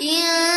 إن